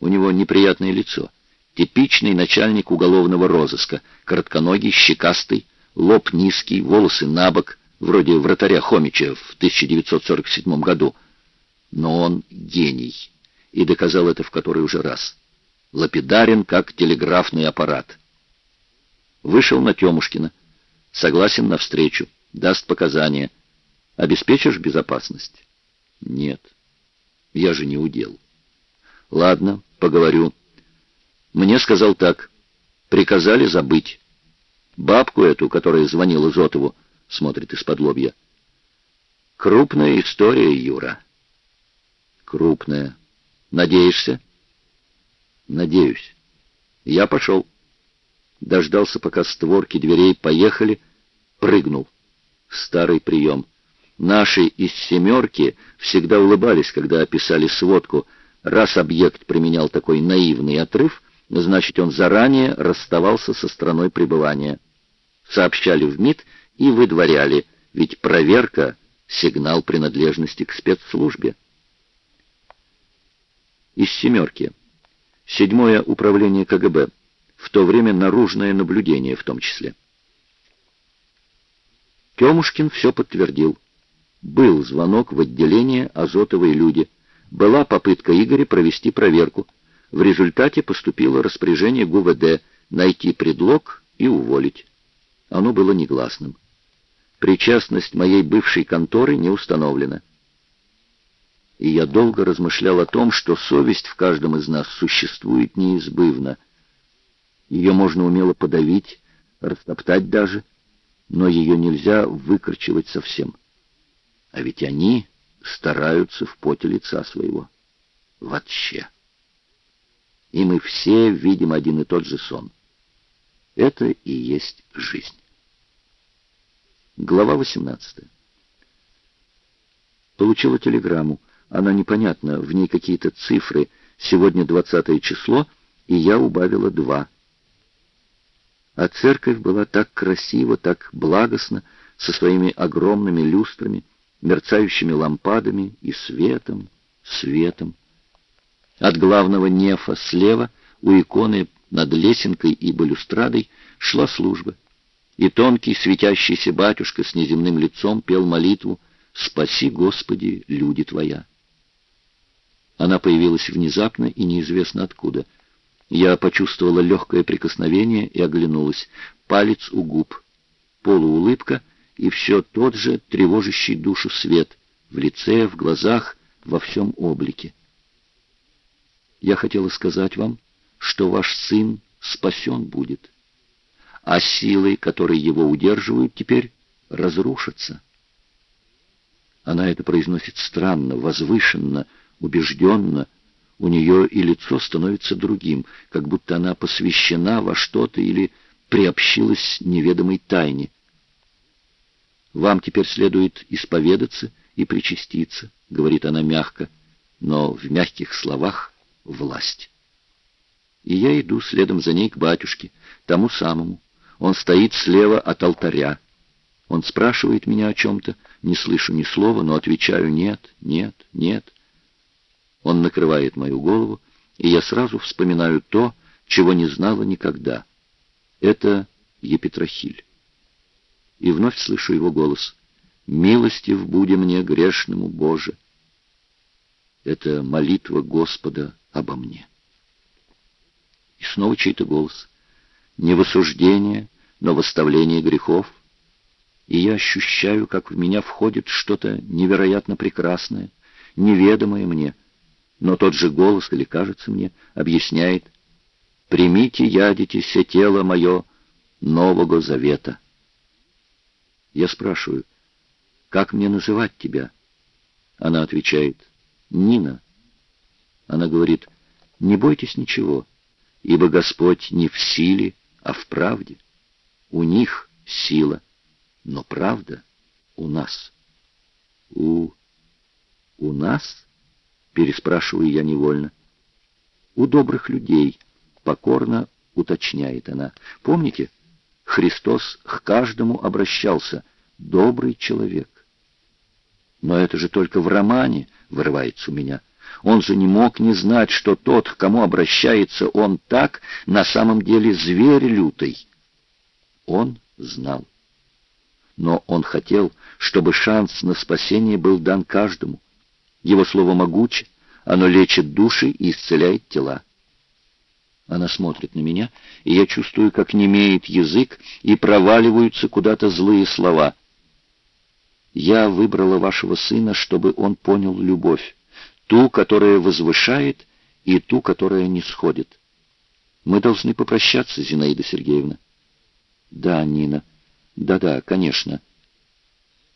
У него неприятное лицо. Типичный начальник уголовного розыска, коротконогий, щекастый, лоб низкий, волосы набок, вроде вратаря Хомича в 1947 году. Но он гений, и доказал это в который уже раз. Лапидарен, как телеграфный аппарат. Вышел на Темушкина. Согласен на встречу, даст показания. Обеспечишь безопасность? Нет. Я же не удел. Ладно, поговорю. Мне сказал так. Приказали забыть. Бабку эту, которая звонила Зотову, смотрит из-под лобья. Крупная история, Юра. Крупная. Надеешься? Надеюсь. Я пошел. Дождался, пока створки дверей поехали, прыгнул. Старый прием. Наши из «семерки» всегда улыбались, когда описали сводку. Раз объект применял такой наивный отрыв, значит, он заранее расставался со страной пребывания. Сообщали в МИД и выдворяли, ведь проверка — сигнал принадлежности к спецслужбе. Из «семерки». Седьмое управление КГБ. В то время наружное наблюдение в том числе. Темушкин все подтвердил. Был звонок в отделение «Азотовые люди». Была попытка Игоря провести проверку. В результате поступило распоряжение ГУВД найти предлог и уволить. Оно было негласным. Причастность моей бывшей конторы не установлена. И я долго размышлял о том, что совесть в каждом из нас существует неизбывно. Ее можно умело подавить, растоптать даже, но ее нельзя выкорчевать совсем. А ведь они стараются в поте лица своего. Вообще. И мы все видим один и тот же сон. Это и есть жизнь. Глава 18. Получила телеграмму. Она непонятна, в ней какие-то цифры. Сегодня 20 число, и я убавила два. А церковь была так красива, так благостна, со своими огромными люстрами, мерцающими лампадами и светом, светом. От главного нефа слева у иконы над лесенкой и балюстрадой шла служба, и тонкий светящийся батюшка с неземным лицом пел молитву «Спаси, Господи, люди Твоя». Она появилась внезапно и неизвестно откуда. Я почувствовала легкое прикосновение и оглянулась. Палец у губ, полуулыбка — и все тот же тревожащий душу свет в лице, в глазах, во всем облике. Я хотела сказать вам, что ваш сын спасен будет, а силы, которые его удерживают, теперь разрушатся. Она это произносит странно, возвышенно, убежденно. У нее и лицо становится другим, как будто она посвящена во что-то или приобщилась неведомой тайне. Вам теперь следует исповедаться и причаститься, — говорит она мягко, но в мягких словах власть. И я иду следом за ней к батюшке, тому самому. Он стоит слева от алтаря. Он спрашивает меня о чем-то, не слышу ни слова, но отвечаю «нет, нет, нет». Он накрывает мою голову, и я сразу вспоминаю то, чего не знала никогда. Это Епитрахиль и вновь слышу его голос. «Милостив буди мне, грешному Боже!» Это молитва Господа обо мне. И снова чей-то голос. Не в осуждение, но в оставление грехов. И я ощущаю, как в меня входит что-то невероятно прекрасное, неведомое мне. Но тот же голос, или кажется мне, объясняет «Примите, ядите, все тело мое Нового Завета». Я спрашиваю, как мне называть тебя? Она отвечает, Нина. Она говорит, не бойтесь ничего, ибо Господь не в силе, а в правде. У них сила, но правда у нас. У... у нас? Переспрашиваю я невольно. У добрых людей, покорно уточняет она. Помните, Христос к каждому обращался, добрый человек. Но это же только в романе вырывается у меня. Он же не мог не знать, что тот, к кому обращается он так, на самом деле зверь лютый. Он знал. Но он хотел, чтобы шанс на спасение был дан каждому. Его слово могуче, оно лечит души и исцеляет тела. Она смотрит на меня, и я чувствую, как немеет язык, и проваливаются куда-то злые слова. Я выбрала вашего сына, чтобы он понял любовь, ту, которая возвышает, и ту, которая не сходит. Мы должны попрощаться, Зинаида Сергеевна. Да, Нина. Да-да, конечно.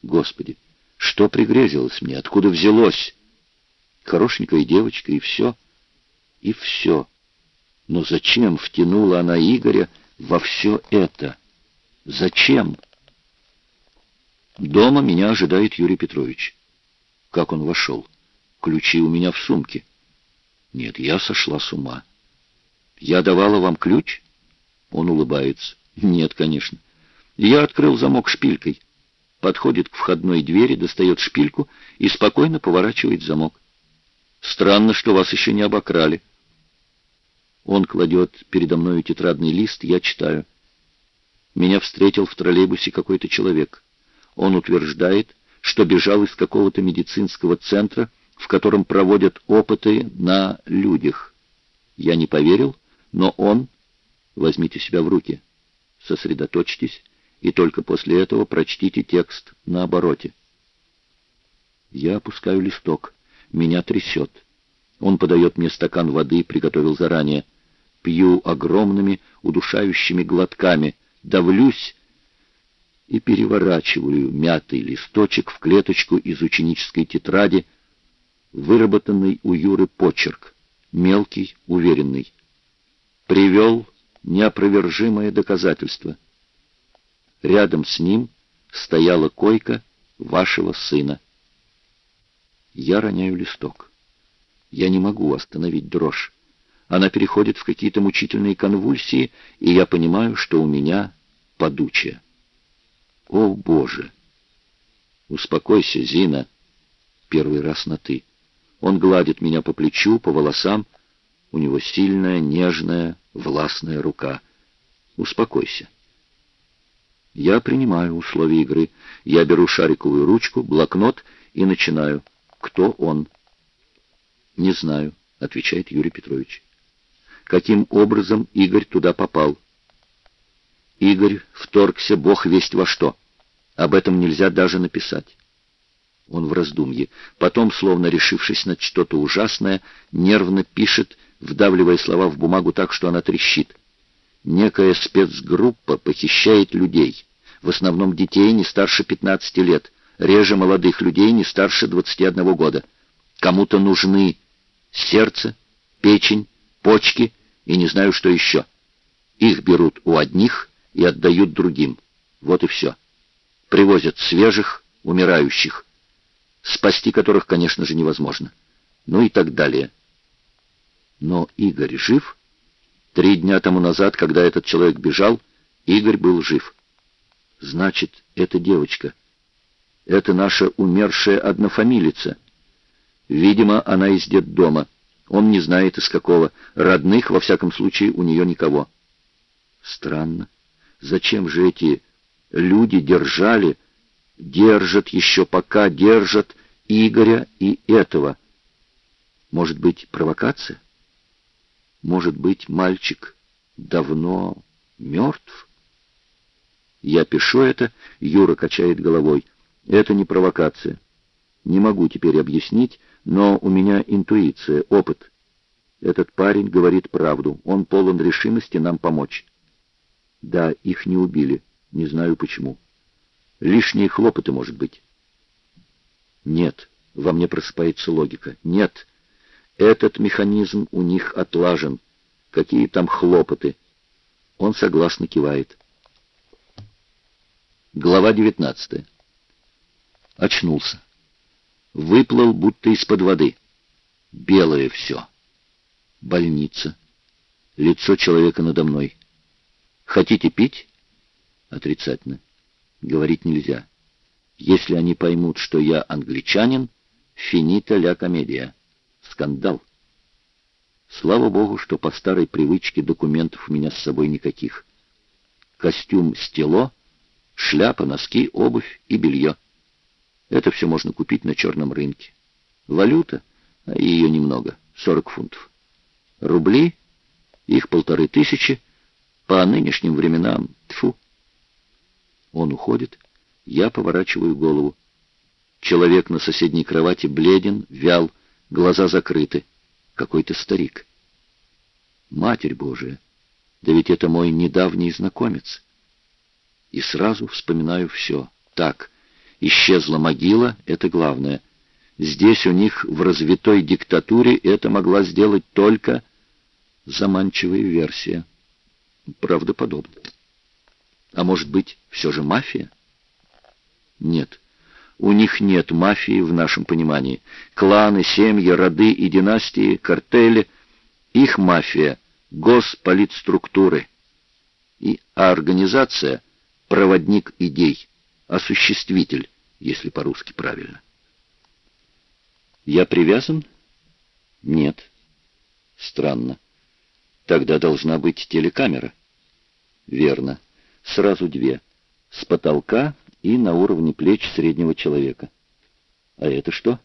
Господи, что пригрезилось мне, откуда взялось? Хорошенькая девочка, и все. И все. Но зачем втянула она Игоря во все это? Зачем? Дома меня ожидает Юрий Петрович. Как он вошел? Ключи у меня в сумке. Нет, я сошла с ума. Я давала вам ключ? Он улыбается. Нет, конечно. Я открыл замок шпилькой. Подходит к входной двери, достает шпильку и спокойно поворачивает замок. Странно, что вас еще не обокрали. Он кладет передо мною тетрадный лист, я читаю. Меня встретил в троллейбусе какой-то человек. Он утверждает, что бежал из какого-то медицинского центра, в котором проводят опыты на людях. Я не поверил, но он... Возьмите себя в руки, сосредоточьтесь, и только после этого прочтите текст на обороте. Я опускаю листок. Меня трясет. Он подает мне стакан воды, приготовил заранее. Пью огромными, удушающими глотками, давлюсь и переворачиваю мятый листочек в клеточку из ученической тетради, выработанный у Юры почерк, мелкий, уверенный. Привел неопровержимое доказательство. Рядом с ним стояла койка вашего сына. Я роняю листок. Я не могу остановить дрожь. Она переходит в какие-то мучительные конвульсии, и я понимаю, что у меня подучие. О, Боже! Успокойся, Зина. Первый раз на «ты». Он гладит меня по плечу, по волосам. У него сильная, нежная, властная рука. Успокойся. Я принимаю условия игры. Я беру шариковую ручку, блокнот и начинаю. Кто он? Не знаю, отвечает Юрий Петрович. Каким образом Игорь туда попал? Игорь вторгся бог весть во что. Об этом нельзя даже написать. Он в раздумье. Потом, словно решившись на что-то ужасное, нервно пишет, вдавливая слова в бумагу так, что она трещит. Некая спецгруппа похищает людей, в основном детей не старше 15 лет, реже молодых людей не старше 21 года. Кому-то нужны сердце, печень, почки и не знаю что еще. Их берут у одних и отдают другим. Вот и все. Привозят свежих, умирающих, спасти которых, конечно же, невозможно. Ну и так далее. Но Игорь жив? Три дня тому назад, когда этот человек бежал, Игорь был жив. Значит, это девочка — это наша умершая однофамилица. Видимо, она из детдома. Он не знает, из какого. Родных, во всяком случае, у нее никого. Странно. Зачем же эти люди держали, держат еще пока, держат Игоря и этого? Может быть, провокация? Может быть, мальчик давно мертв? Я пишу это, Юра качает головой. Это не провокация. Не могу теперь объяснить, но у меня интуиция, опыт. Этот парень говорит правду. Он полон решимости нам помочь. Да, их не убили. Не знаю почему. Лишние хлопоты, может быть. Нет, во мне просыпается логика. Нет, этот механизм у них отлажен. Какие там хлопоты? Он согласно кивает. Глава девятнадцатая. Очнулся. Выплыл, будто из-под воды. Белое все. Больница. Лицо человека надо мной. Хотите пить? Отрицательно. Говорить нельзя. Если они поймут, что я англичанин, финита ля комедия. скандал. Слава богу, что по старой привычке документов у меня с собой никаких. Костюм стело, шляпа, носки, обувь и белье. Это все можно купить на черном рынке. Валюта, а ее немного, 40 фунтов. Рубли, их полторы тысячи, по нынешним временам, тфу. Он уходит, я поворачиваю голову. Человек на соседней кровати бледен, вял, глаза закрыты. Какой-то старик. Матерь Божия, да ведь это мой недавний знакомец. И сразу вспоминаю все. Так, исчезла могила, это главное. Здесь у них в развитой диктатуре это могла сделать только заманчивая версия. Правдоподобно. А может быть, все же мафия? Нет. У них нет мафии в нашем понимании. Кланы, семьи, роды и династии, картели. Их мафия — госполитструктуры. И, организация — проводник идей, осуществитель, если по-русски правильно. Я привязан? Нет. Странно. Тогда должна быть телекамера. Верно. Сразу две. С потолка и на уровне плеч среднего человека. А это что?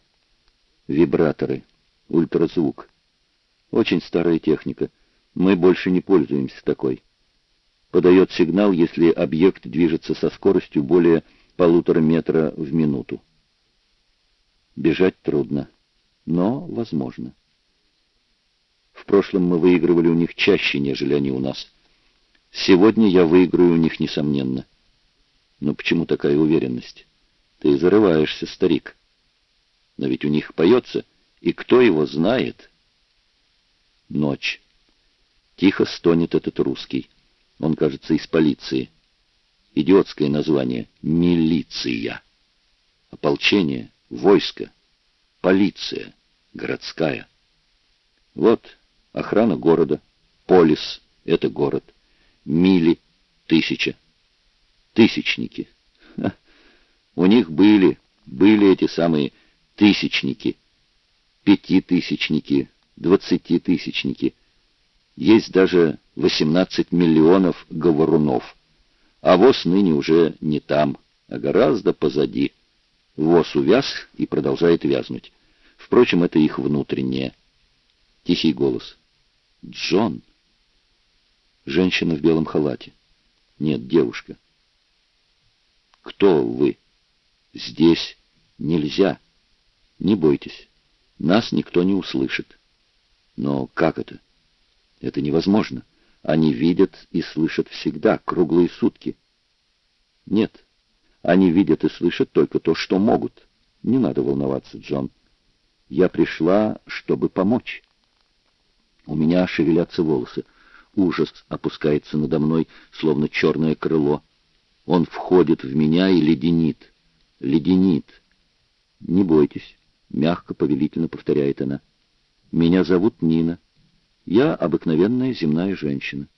Вибраторы. Ультразвук. Очень старая техника. Мы больше не пользуемся такой. Подает сигнал, если объект движется со скоростью более полутора метра в минуту. Бежать трудно, но возможно. В прошлом мы выигрывали у них чаще, нежели они у нас. Сегодня я выиграю у них, несомненно. Но почему такая уверенность? Ты зарываешься, старик. Но ведь у них поется, и кто его знает? Ночь. Тихо стонет этот русский. Он, кажется, из полиции. Идиотское название — милиция. Ополчение, войско, полиция, городская. Вот охрана города, полис — это город, мили — тысяча тысячники. Ха. У них были, были эти самые тысячники, пятитысячники, двадцатитысячники. Есть даже 18 миллионов говорунов. А ВОЗ ныне уже не там, а гораздо позади. ВОЗ увяз и продолжает вязнуть. Впрочем, это их внутреннее. Тихий голос. «Джон!» Женщина в белом халате. Нет, девушка. Кто вы? Здесь нельзя. Не бойтесь. Нас никто не услышит. Но как это? Это невозможно. Они видят и слышат всегда, круглые сутки. Нет. Они видят и слышат только то, что могут. Не надо волноваться, Джон. Я пришла, чтобы помочь. У меня шевелятся волосы. Ужас опускается надо мной, словно черное крыло. Он входит в меня и леденит. Леденит. Не бойтесь, мягко, повелительно повторяет она. Меня зовут Нина. Я обыкновенная земная женщина.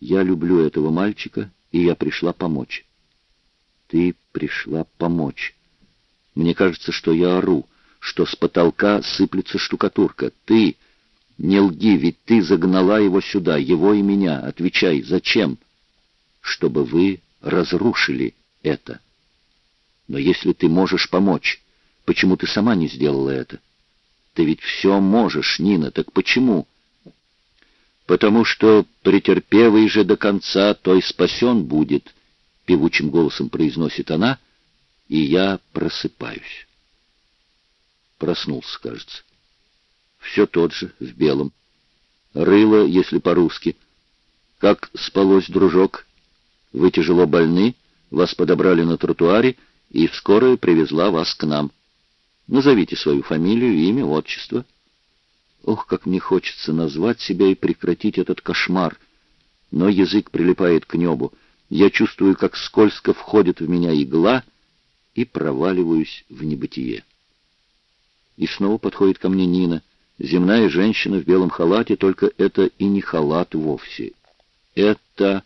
Я люблю этого мальчика, и я пришла помочь. Ты пришла помочь. Мне кажется, что я ору, что с потолка сыплется штукатурка. Ты... Не лги, ведь ты загнала его сюда, его и меня. Отвечай, зачем? Чтобы вы разрушили это. Но если ты можешь помочь, почему ты сама не сделала это? Ты ведь все можешь, Нина, так почему? Потому что претерпевый же до конца, той спасен будет, певучим голосом произносит она, и я просыпаюсь. Проснулся, кажется. Все тот же, в белом. Рыло, если по-русски. Как спалось, дружок? Вы тяжело больны, вас подобрали на тротуаре, и скорая привезла вас к нам. Назовите свою фамилию, имя, отчество. Ох, как мне хочется назвать себя и прекратить этот кошмар. Но язык прилипает к небу. Я чувствую, как скользко входит в меня игла, и проваливаюсь в небытие. И снова подходит ко мне Нина, земная женщина в белом халате, только это и не халат вовсе. Это